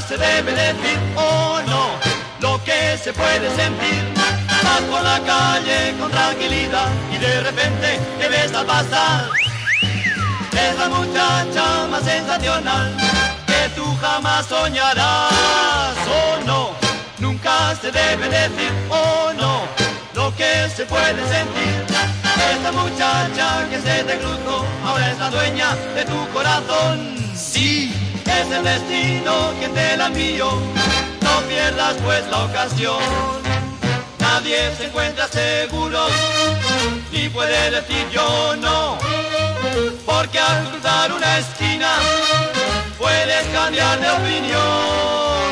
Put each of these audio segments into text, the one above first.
se debe decir, oh no, lo que se puede sentir. Vas por la calle con tranquilidad y de repente te ves al pasar. Es la muchacha más sensacional que tú jamás soñarás, oh no, nunca se debe decir, oh no, lo que se puede sentir. Esta muchacha que se te cruzó ahora es la dueña de tu corazón. Sí, es el destino quien te la envió. No pierdas pues la ocasión. Nadie se encuentra seguro ni puede decir yo no. Porque al cruzar una esquina puedes cambiar de opinión.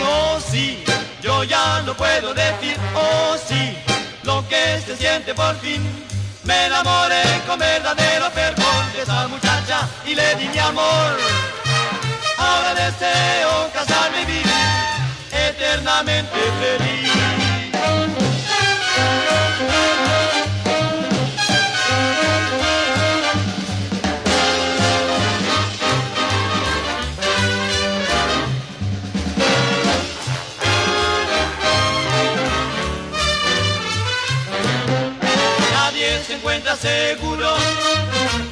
Oh sí, yo ya no puedo decir, oh sí, lo que se siente por fin. Me enamoré con verdadero fervor de esa muchacha y le di mi amor. Ahora deseo casarme y vivir eternamente feliz. Nadie se encuentra seguro,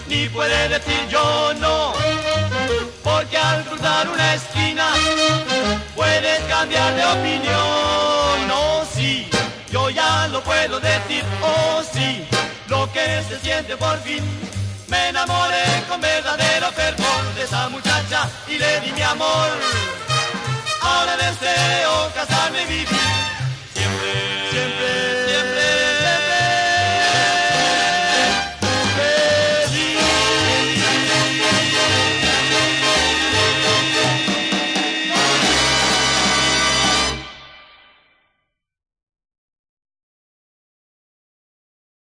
ni puede decir yo no, cruzar una esquina puedes cambiar de opinión. Oh sí, yo ya lo puedo decir, oh sí, lo que se siente por fin. Me enamoré con verdadero fervor de esa muchacha y le di mi amor. Ahora deseo casarme y vivir